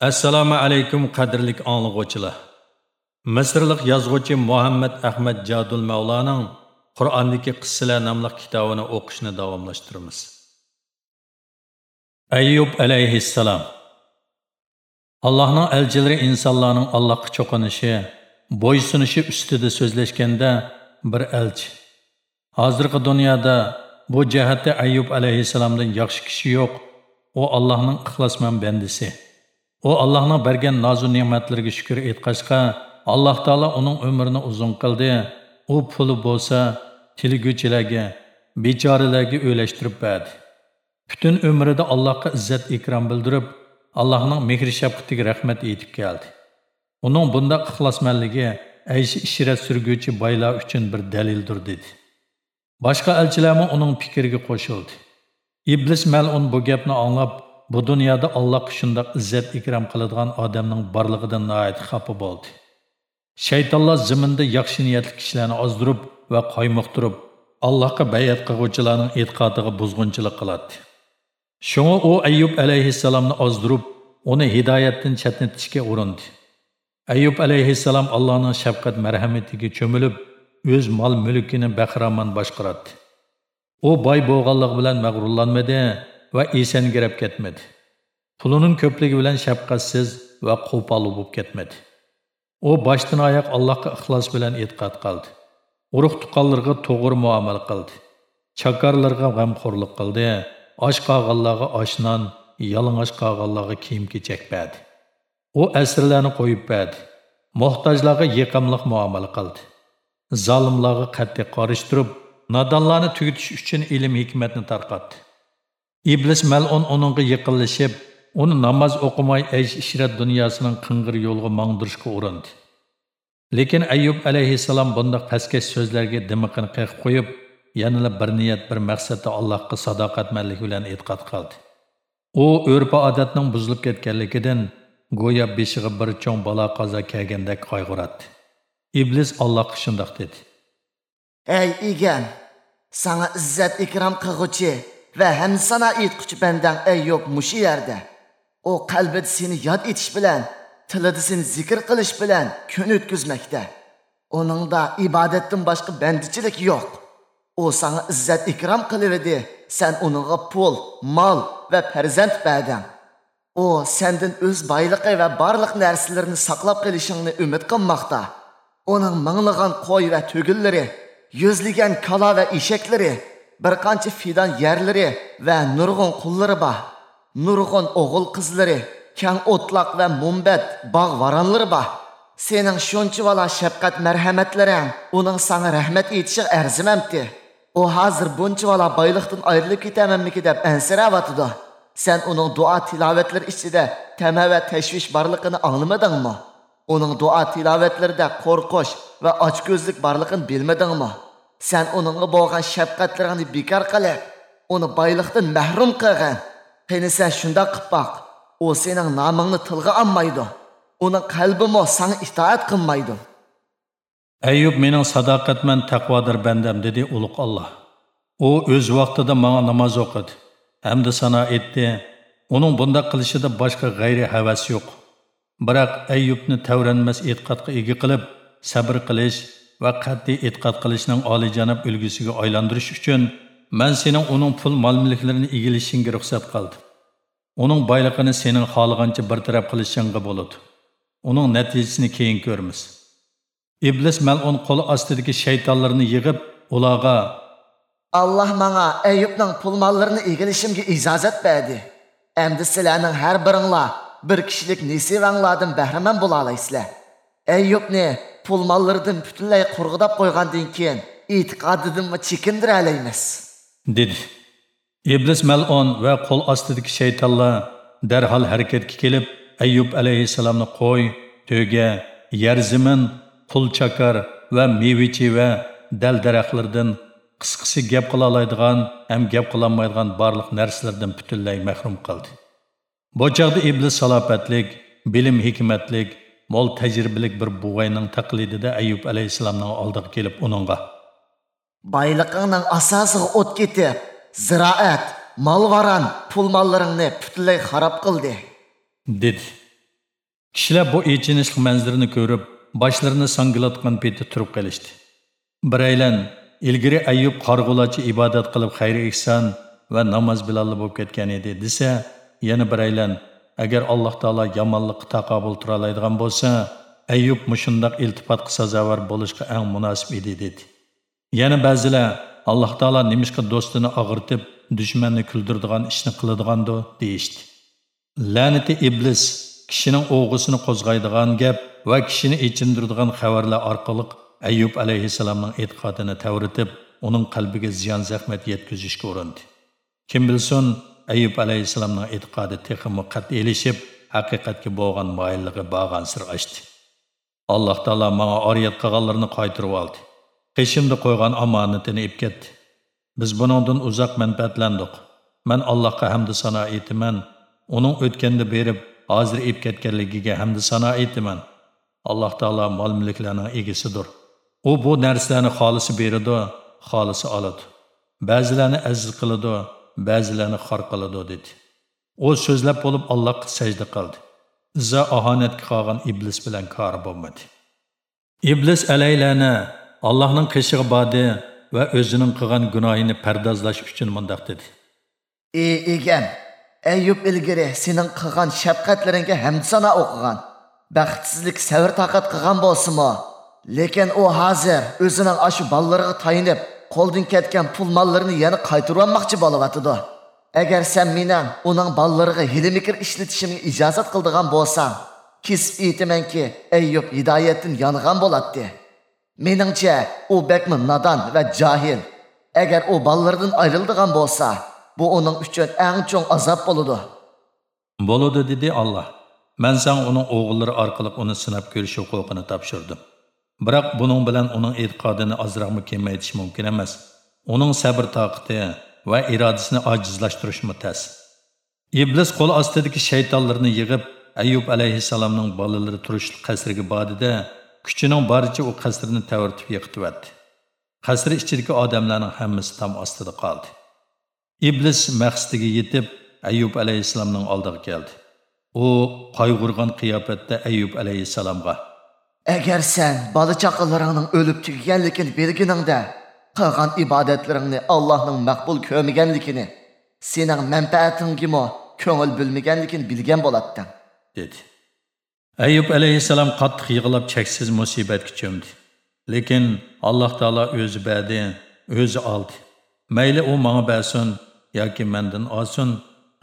assalomu alaykum qadrli anglag'uvchilar misrlik yozuvchi muhammad ahmad jadul mavlaning qur'ondagi qissalar nomli kitobini o'qishni davomlashtiramiz. Ayyub alayhissalom. Allohning elchilari insonlarning allohga cho'qinishi bo'ysunishi ustida so'zlashganda bir elchi hozirgi dunyoda bu jihatda ayyub alayhissalomdan yaxshi kishi yo'q u allohning ixlosman bandisi. U allohning bergan nozu ne'matlariga shukur aytqachqa alloh taolo uning umrini uzun qildi. U puli bo'lsa tilguchilarga bechoralarga o'ylashtirib berdi. Butun umrida allohga izzat ikrom bildirib allohning mehr shafqatiga rahmat aytib keldi. Uning bundoq ixlosmanligi ayshi ishrat surguvchi boylar uchun bir dalildir dedi. Boshqa elchilarmi uning fikriga qo'shildi. Iblis malun bu gapni anglab bu dunyoda Allohga shundoq izzat ikrom qiladigan odamning borligidan nihoyat xafa bo'ldi. Shaytonlar ziminda yaxshi niyatli kishilarni ozdirib va qoymoqtirib, Allohga bayat qilguvchilarning e'tiqodiga buzg'unchilik qiladi. Shunga u Ayyub alayhissalomni ozdirib, uni hidoyatdan chatnatishga urindi. Ayyub alayhissalom Allohning shafqat marhamatiga cho'milib, o'z mol-mulkini bahramon boshqaradi. U boy bo'lganligi bilan mag'rurlanmadi va esangirab ketmadi. Pulining ko'pligi bilan shafqatsiz va qo'pol bo'lib ketmadi. U boshdan oyoq Allohga ixlos bilan e'tiqod qildi. Urug' tuqqanlarga to'g'ri muomala qildi. Chakarlarga g'amxo'rlik qildi. och qolganlarga oshnon, yalang'och qolganlarga kiyim-kechak berdi. U asrlarni qo'yib berdi. Muhtojlarga yiqimliq muomala qildi. Zolimlarga qattiq qarishtirib, nodonlarni tugutish uchun ilm hikmatni tarqatdi. Iblis mal'un uningga yiqinlashib uni namoz o'qimay aysh ishrat dunyosining qing'ir yo'lga mangdirishga urindi. Lekin ayyub alayhissalom bundoq pastkash so'zlarga dimiqini qayqib qo'yib yanada bir niyat bir maqsadda allohga sadoqatmanlik bilan e'tiqod qildi. U o'rpa odatning buzilib ketganligidan go'yo beshig'i bir cho'ng balo qazo kelgandek qayg'uradi iblis allohga shundoq dedi. Ey egan sana izzat ikrom qilg'uchi va hamsana aytquchi bandang Ayyub mushi yerda. U qalbida seni yod etish bilan, tilida seni zikr qilish bilan kun o'tkazmoqda. Uningda ibodatdan boshqa bandichilik yo'q. U sanga izzat ikrom qilivdi. san uningga pul, mol va farzand berding. U sendan o'z boyligi va barliq narsalarni saqlab qolishingni umid qilmoqda. Uning minglagan qo'y va tugunlari yuzlagan kala va eshaklari bir qancha fidan yerlari va nurg'un qullari bor. Nurg'un o'g'il qizlari kang o'tloq va mumbat bog' varonlari bor. Sening shunchavala shafqat marhamatlaring uning sanga rahmat aytishi arzimamdi u hozir bunchavala boyliqdan ayrilib ketamanmiki deb ansirayotidi sen uning duo tilovatlari ichida tama va tashvish borligini anglamadingmi? Uning duo tilovatlarida qo'rqish va ochko'zlik borligini bilmadingmi? Sen onunğa bolğan şəfqətlərini bekar qılıb, onu baylıqdan məhrum qılğan. Qeni sen şunda qıb baq. O senin namını tılğa almaydı. Onun qalbimi sana itaat qılmaydı. Ayyub mening sadoqatman taqvodir bandam dedi ulug' Alloh. U o'z vaqtida menga namoz o'qidi. Hamda sana etdi. Uning bunda qilishida boshqa g'ayri havas yo'q. Biroq Ayyubni tavranmas e'tiqodga ega qilib, sabr qilish va qat'iy e'tiqod qilishning oliyjanob ulgusiga aylantirish uchun man sening uning pul mol mulklarini egilishingga ruxsat qildim. Uning boyligini sening xohlagancha bartaraf qilishingga bo'ladi uning natijasini keyin ko'ramiz. Iblis malun qo'li ostidagi shaytonlarni yig'ib ularga alloh manga ayubning pul mollarini egilishimga ijozat berdi. Endi sizlarning har biringlar bir kishilik nesivanglardan bahramand bo'la olasizlar ayubni pul mollardan butunlay qurg'idab qo'ygandan keyin e'tiqodidanmi chekindira olamiz dedi. Iblis mal'on va qo'l ostidagi shaytonlar darhol harakatga kelib ayyub alayhissalomni qo'y to'ga yer zimin pul chakar va mevichi va dal daraxtlardan qisqasi gap qila oladigan ham gap qilolmaydigan barliq narsalardan butunlay mahrum qildi. Bu chog'da iblis salofatlik bilim hikmatlik mo'l tajribalik bir buvayning taqlidida ayub alayhissalomning oldiga kelib uningga. Boyliqingning asosiga o't ketib ziroat molvaron pul mollaringni butunlay xarob qildi dedi. Kishilar bu echinishli manzarani ko'rib boshlarini sangilatgan peti turib qolishdi biraylan ilgari ayyub qarg'ulachi ibodat qilib xayri ehson va namoz bilolli bo'lib ketgan edi desa yana biraylan agar alloh taolo yomonlikqa taqobil turaoladigan bo'lsa ayyub mushundoq iltifotga sazovor bo'lishga eng munosib edi dedi. Yana ba'zilar alloh taolo nimishqa do'stini og'irtib dushmanni kuldirdigan ishni qiladigandu deyishdi. La'nati iblis kishining o'g'isini qo'zg'aydigan gap va kishini echindiradigan xabarlar orqali ayyub alayhissalomning e'tiqodini tavritib uning qalbiga ziyon zahmat yetkazishga urindi. Kim bilsin ayub alayhissalomning e'tiqodi texmi qat'iylashib haqiqatga bo'lgan moyilligi bog'an sir ochdi. Alloh taolo manga oriyat qilganlarni qaytirib oldi. Qishimda qo'ygan omonatini ib ketdi. Biz buningdan uzoq manfaatlandik man allohga hamda sano aytaman. Uning o'tganda berib hozir ib ketganligiga hamda sano aytaman. Alloh taolo mol mulklarning egasidir. U bu narsalarni xolisi beradi xolisi oladi. Ba'zilarni aziz qiladi ba'zilarni xor qiladi dedi. U so'zlab bo'lib allohga sajda qildi. Izza ahonatga qolgan iblis bilan kori bo'lmadi. Iblis alaylana allohning qishig'i bordi va o'zining qilgan gunohini pardozlash uchun mundoq dedi. Ey egam ayyub ilgari sening qilgan shafqatlaringga hamd sano o'qigan. Baxtsizlik savr taqat qilgan bo'lsimi lekin u hozir o'zining ashu ballarga tayinib qo'ldan ketgan pul mollarini yana qaytarib olmoqchi bo'lyotidi agar sen meni uning ballariga hilimikir ishlatishimga ijozat qildigan bo'lsang kesib aytamanki ayyub hidoyatdan yongan bo'ladi meningcha u bakmi nodon va johil agar u ballardan ayrildigan bo'lsa bu uning uchun eng cho'ng azob bo'ladi bo'ladi dedi olloh man san uning o'g'illari orqali uni sinab ko'rish huquqini topshirdim biroq buning bilan uning e'tiqodini ozroqmi kamaytirish mumkin emas. Uning sabr toqati va irodasini ojizlashtirishmi tas. Iblis qo'l ostidagi shaytonlarni yig'ib ayyub alayhissalomning bolalari turishli qasriga bordida kuchining boricha u qasrni tavartib yiqityapti qasr ichidagi odamlarning hammasi tom ostida qoldi. Iblis maqsadiga yetib ayyub alayhissalomning oldiga keldi. U qayg'urgan qiyofatda ayyub alayhissalomga agar sen чақыларыңның өліп o'lib белгініңді, қыған qilgan ibodatlaringni allohning maqbul ko'rmaganligini sening manfaatingimi ko'ngil bilmaganligini bilgan bo'lading dedi. Ayyub alayhissalom qattiq yig'lab cheksiz musibatga cho'mdi lekin alloh taolo o'zi berdi o'zi oldi mayli u menga bersin yoki mendan olsin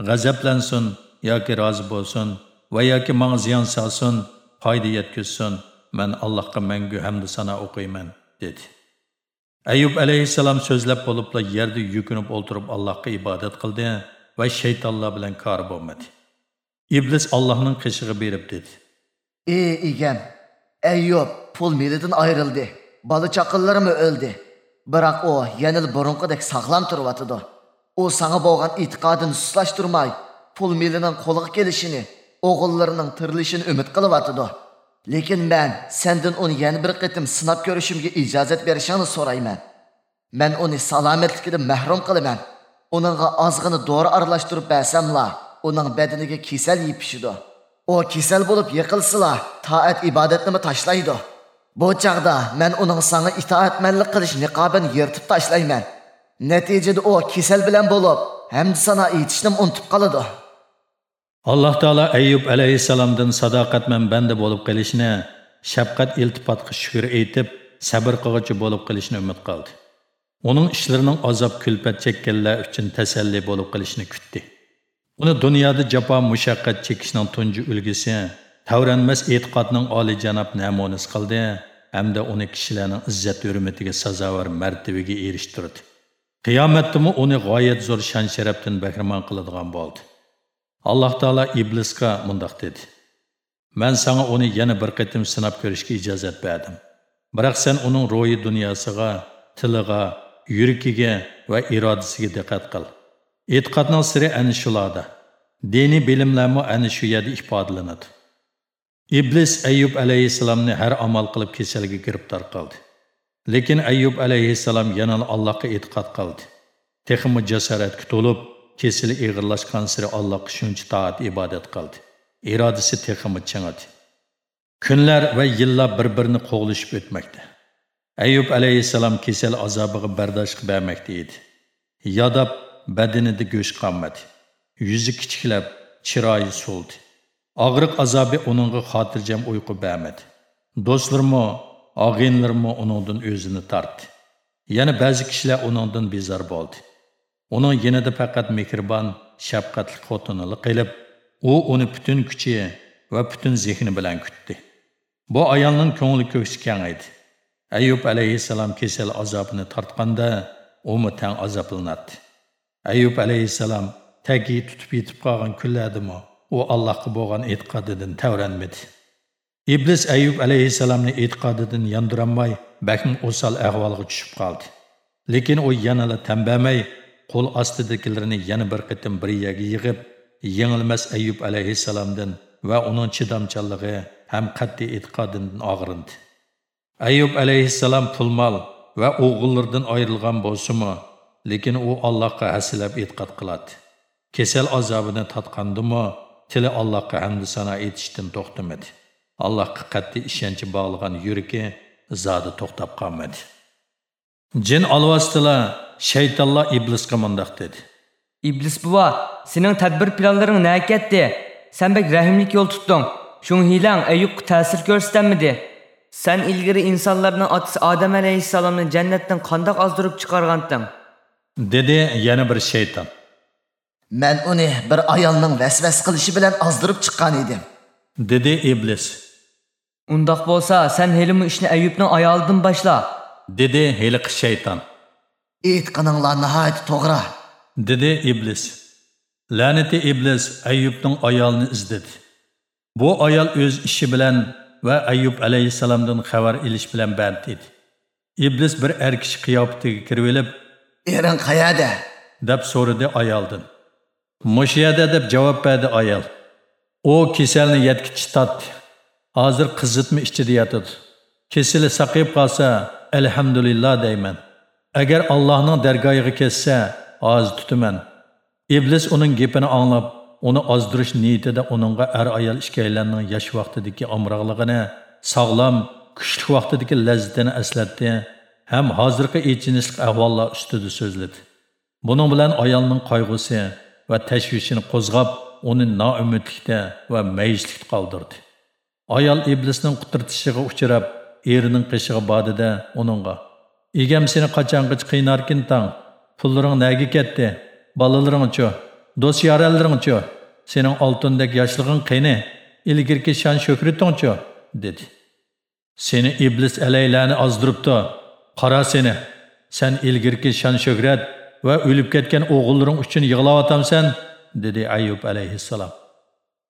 g'azablansin yoki rozi bo'lsin va yoki menga ziyon solsin foyda yetkazsin man allohga mangu hamda sano o'qiyman dedi. Ayyub alayhissalom so'zlab bo'libla yerda yukinib o'ltirib allohga ibodat qildi va shaytonlar bilan kori bo'lmadi iblis allohning qishig'i berib dedi. Ey egam ayyub pul milidan ayrildi bola chaqinlarimi o'ldi biroq u yanil burunqidek sog'lom turyotidi u sanga bo'lgan e'tiqodini suslashtirmay pul milining qo'liga kelishini o'g'illarining tirilishini umid qilyotidi lekin men sendan uni yana bir qitim sinab ko'rishimga ijozat berishingni so'rayman. Men uni salomatligidan mahrum qilaman. Uningga ozg'ini dori aralashtirib bersamla uning badaniga kasal yepishidi u kasal bo'lib yiqilsila toat ibodatnimi tashlaydi. Bu chog'da men uning sanga itoatmanlik qilish niqobini yirtib tashlayman. Natijada u kasal bilan bo'lib hamda sano aytishni unutib qoladi. Alloh taolo ayub alayhissalomdan sadoqatman banda bo'lib qolishni shafqat iltifotga shukur aytib sabr qilg'uchi bo'lib qolishni umid qildi. Uning ishlarining azob kulpat chekkanlar uchun tasalli bo'lib qolishni kutdi. Uni dunyoda jafo mushaqqat chekishning tunji ulgisi tavranmas e'tiqodning olijanob namunasi qildi hamda uni kishilarning izzat hurmatiga sazovor martabaga erishtirdi. Qiyomatdimi uni g'oyat zo'r shon sharafdan bahramon qiladigan bo'ldi. Alloh taolo iblisga mundoq dedi. Man sanga uni yana bir qatim sinab ko'rishga ijozat berdim. Biroq sen uning ro'yi dunyosiga tiliga yuragiga va irodasiga diqqat qil. E'tiqodning siri ana shularda. Diniy bilimlarmi ana shu yerda ifodalanadi iblis ayyub alayhissalomni har amal qilib kasalga giribtor qildi. Lekin ayyub alayhissalom yana allohga e'tiqod qildi. Texmi jasoratga to'lib kesili ig'irlashgan siri allohga shuncha taat ibodat qildi. Irodasi texmi chingadi kunlar va yillar bir birini qo'g'lishib o'tmoqda. Ayub alayhissalom kasal azobiga bardosh bermoqda edi. Yodab badanida go'sht qolmadi. Yuzi kichiklab chiroyi so'ldi og'riq azobi uningga xotirjam uyqu bermadi. Do'stlarmi og'inlarmi uningdan o'zini tortdi. Yana ba'zi kishilar uningdan bezor bo'ldi uning yanida faqat mehribon shafqatli xotinili qilib u uni butun kuchi va butun zehni bilan kutdi. Bu ayolning ko'ngli ko'ksi keng edi. Ayub alayhissalom kasal azobini tortganda umi tang azoblanadi. Ayub alayhissalom tagi tutib yetib qolgan kunlardimi u allohga bo'lgan e'tiqodidan tavranmadi. Iblis ayub alayhissalomni e'tiqodidan yondiramay bakm o'sal ahvolga tushib qoldi. Lekin u yanala qo'l ostidagilarni yana bir qitim bir yerga yig'ib yengilmas ayub alayhissalomdan va uning chidamchanligi ham qat'iy e'tiqodidan og'rindi. Ayub alayhissalom pulmol va o'g'illardan ayrilgan bo'lsimi lekin u allohga hasilab e'tiqod qiladi. Kasal azobini tatqandimi tili allohga hamdu sano etishdan to'xtamadi. Allohga qat'iy ishonchi bog'lagan yuragi zodi to'xtab qolmadi. Jin olvosdilar shaytonlar iblisga mundoq dedi İblis buva, senin tədbir planların nə ketdi? Sən bək rəhimlik yol tutdun. Şun hilan Eyyubqa təsir göstərmədi. Sən ilgiri insanların atısı Adəm əleyhissalamını cənnətdən qandaq azdırıb çıxarğandın. dedi yana bir shayton Men uni bir ayolning vasvas qilishi bilan ozdirib chiqqan edim. dedi iblis Undaq bolsa, sən helimi işni Eyyubның ayalından başla. dedi heliqi shayton Aytqaninglar nihoyat to'g'ri. dedi iblis. La'nati iblis ayyubning ayolini izladi. Bu ayol o'z ishi bilan va ayyub alayhissalomdan xabar ilish bilan band edi. Iblis bir kishi qiyofatiga kirib olib Ering qayerda? deb so'radi ayoldan. Mushiyada deb javob berdi ayol. U kasalni yetkichi totdi. Hozir qizitma ichida yotadi. Kasali saqayib qolsa alhamdulillah deyman agar allohning dargohiga kelsa, oz tutaman. Iblis uning gapini anglab uni ozdirish niyatida uningga er ayol ishkaylarning yosh vaqtidagi omroqligini sog'lom kuchli vaqtidagi lazzatini eslatdi ham hozirgi echinishli ahvollar ustida so'zladi. Buning bilan ayolning qayg'usi va tashvishini qo'zg'ab uni noumidlikda va mayishlikda qoldirdi. Ayol iblisning qutirtishiga uchrab erining qishig'i bodida uningga egam seni qachongacha qiynarkin tang? Pullaring nega ketdi bolalaringchu do'st yoralaringchu sening oltindek yoshlig'ing qani ilgirki shon sho'kritingchu dedi. Seni iblis alaylani ozdiribdi. Qara seni. Sen ilgirki shon sho'hrat va o'lib ketgan o'g'illaring uchun yig'layotgamsan dedi ayub alayhissalom.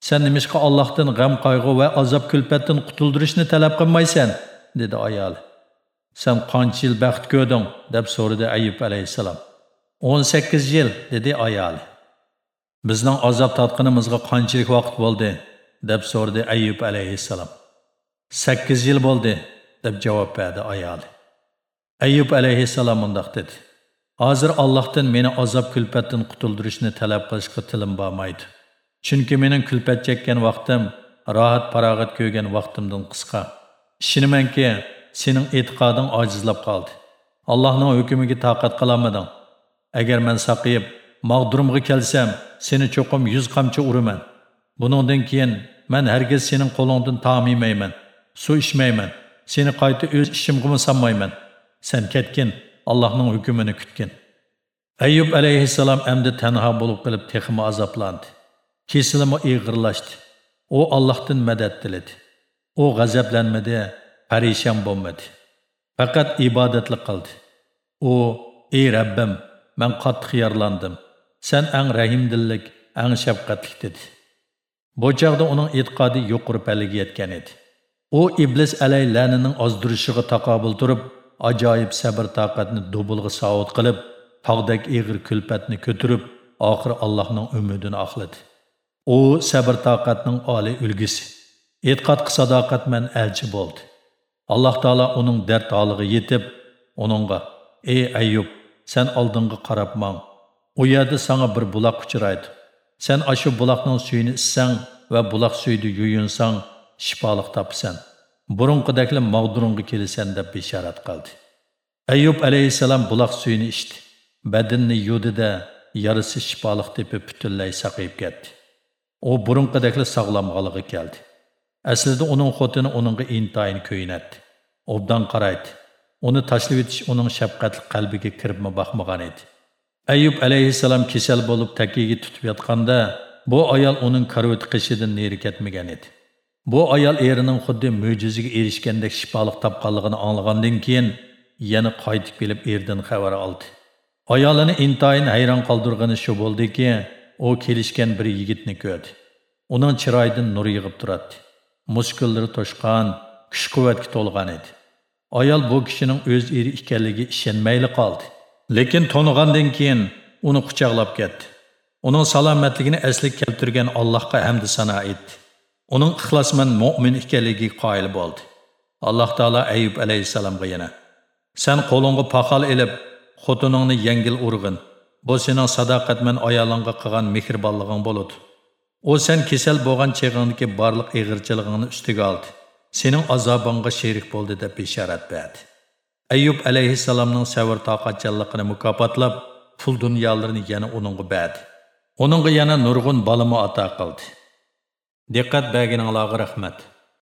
Sen nimishqa allohdan g'am qayg'u va azob kulfatdan qutuldirishni talab qilmaysan dedi ayoli sen kaç yıl baxt ko'rding? deb sordu ayub alayhissalom. O'n sakkiz yil dedi ayoli. Bizning azob tatqinimizga qanchalik vaqt bo'ldi? deb sordu ayub alayhissalom. Sakkiz yil bo'ldi deb javob berdi ayoli. Ayub aleyhisselam mundoq dedi. Hozir allohdan meni azob kulfatdan qutuldirishni talab qilishga tilim bormaydi chunki mening kulfat chekkan vaqtim rohat farog'at ko'rgan vaqtimdan qisqa. Ishonamanki sening e'tiqoding ojizlab qoldi. Allohning hukmiga toqat qilolmading agar man saqiyib mag'durumga kelsam seni cho'qim yuz qamchi uraman buningdan keyin man hargiz sening qo'lingdan taom yemayman suv ichmayman seni qayta o'z ishimga sanmayman sen ketgin allohning hukmini kutgin. Ayyub alayhissalom endi tanho bo'lib qilib texmi azoblandi. Kesilimi ig'irlashdi u allohdan madad tiladi. U g'azablanmadi. Parishon bo'lmadi. Faqat ibodatli qildi. U ey rabbim man qattiq yorlandim sen ang rahimdillik ang shafqatli dedi. Bu chog'da uning e'tiqodi yuqori pallaga yetgan edi. U iblis alaylanining ozdirishiga taqobil turib ajoyib sabr toqatni dubulg'a savut qilib tog'dek ig'ir kulpatni ko'tirib oxiri allohning umidini oqladi. U sabr toqatning oliy ulgisi e'tiqodga sadoqatman elchi bo'ldi. Alloh taolo uning dard holiga yetib uningga ey ayyub sen oldinga qarab mang u yerda sanga bir buloq uchraydi sen ashu buloqning suyini ichsang va buloq suyida yuyinsang shifoliq topsan burunqidakli mag'durunga kelasan deb bishorat qildi ayyub alayhissalom buloq suyini ichdi badanni yudida yarisi shifoliq tepib butunlay saqayib ketdi u burunqidakli sog'lom g'alig'i keldi aslida uning xotini uningga intayın ko'yinadi obdan qaraydi. Uni tashlab etish uning shafqatli qalbiga kiribmi boqmagan edi. Ayyub alayhissalom kasal bo'lib takiga tutib yotganda bu ayol uning karvet qishidan neri ketmagan edi. Bu ayol erining xuddi mo'jizaga erishgandek shifoliq topganligini anglagandan keyin yana qaytib kelib erdan xabar oldi. Ayolini intayin hayron şu shu bo'ldiki u kelishgan bir yigitni ko'rdi. Uning chiroyidan nur yig'ib turadi. Muskullari to'shqan kuch quvvatga to'lgan edi. Ayol bu kishining o'z eri ekanligiga ishonmayli qoldi. Lekin to'ng'andan keyin uni quchoqlab ketdi. Uning salomatligini asli keltirgan allohga hamdi sano etdi. Uning ixlosmand mo'min ekanligiga qoyil bo'ldi. Alloh taolo ayub alayhissalomga yana san qo'lingga paqal ilib xotiningni yengil urg'in. Bu sening sadoqatman ayolingga qilgan mehribonliging bo'ludi O sen kasal bo'lgan cheg'ingdagi barliq ig'irchiligingni ustiga oldi sening azobingga sherik bo'ldi deb bishorat berdi ayyub alayhissalomning savr toqatchanligini mukofotlab pul dünyalarını yana uningga berdi uningga yana nurg'un balimi ato qildi diqqat Allah'a rahmat